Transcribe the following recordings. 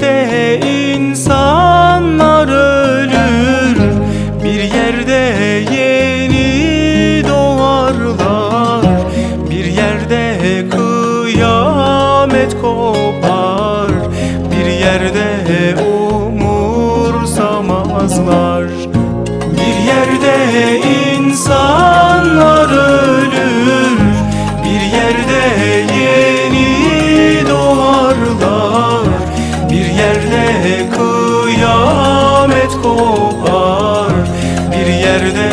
day. better than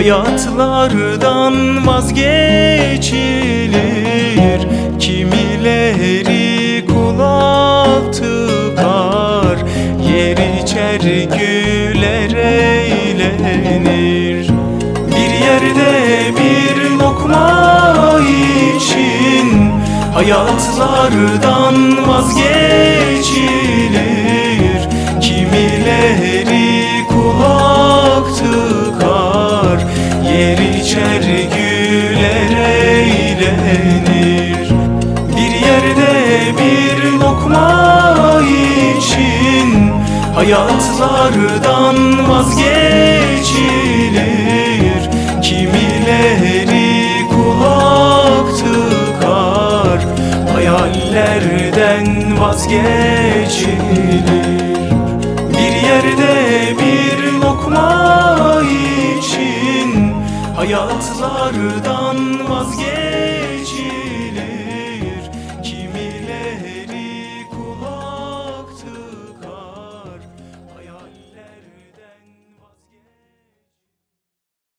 hayatlardan vazgeçilir. Kimileri kul altı kar Yer içer güler eğlenir. Bir yerde bir lokma için Hayatlardan vazgeçilir. Kimileri Yer içer güler eğlenir. Bir yerde bir lokma için Hayatlardan vazgeçilir. Kimileri kulak tıkar Hayallerden vazgeçilir Hayatlardan vazgeçin.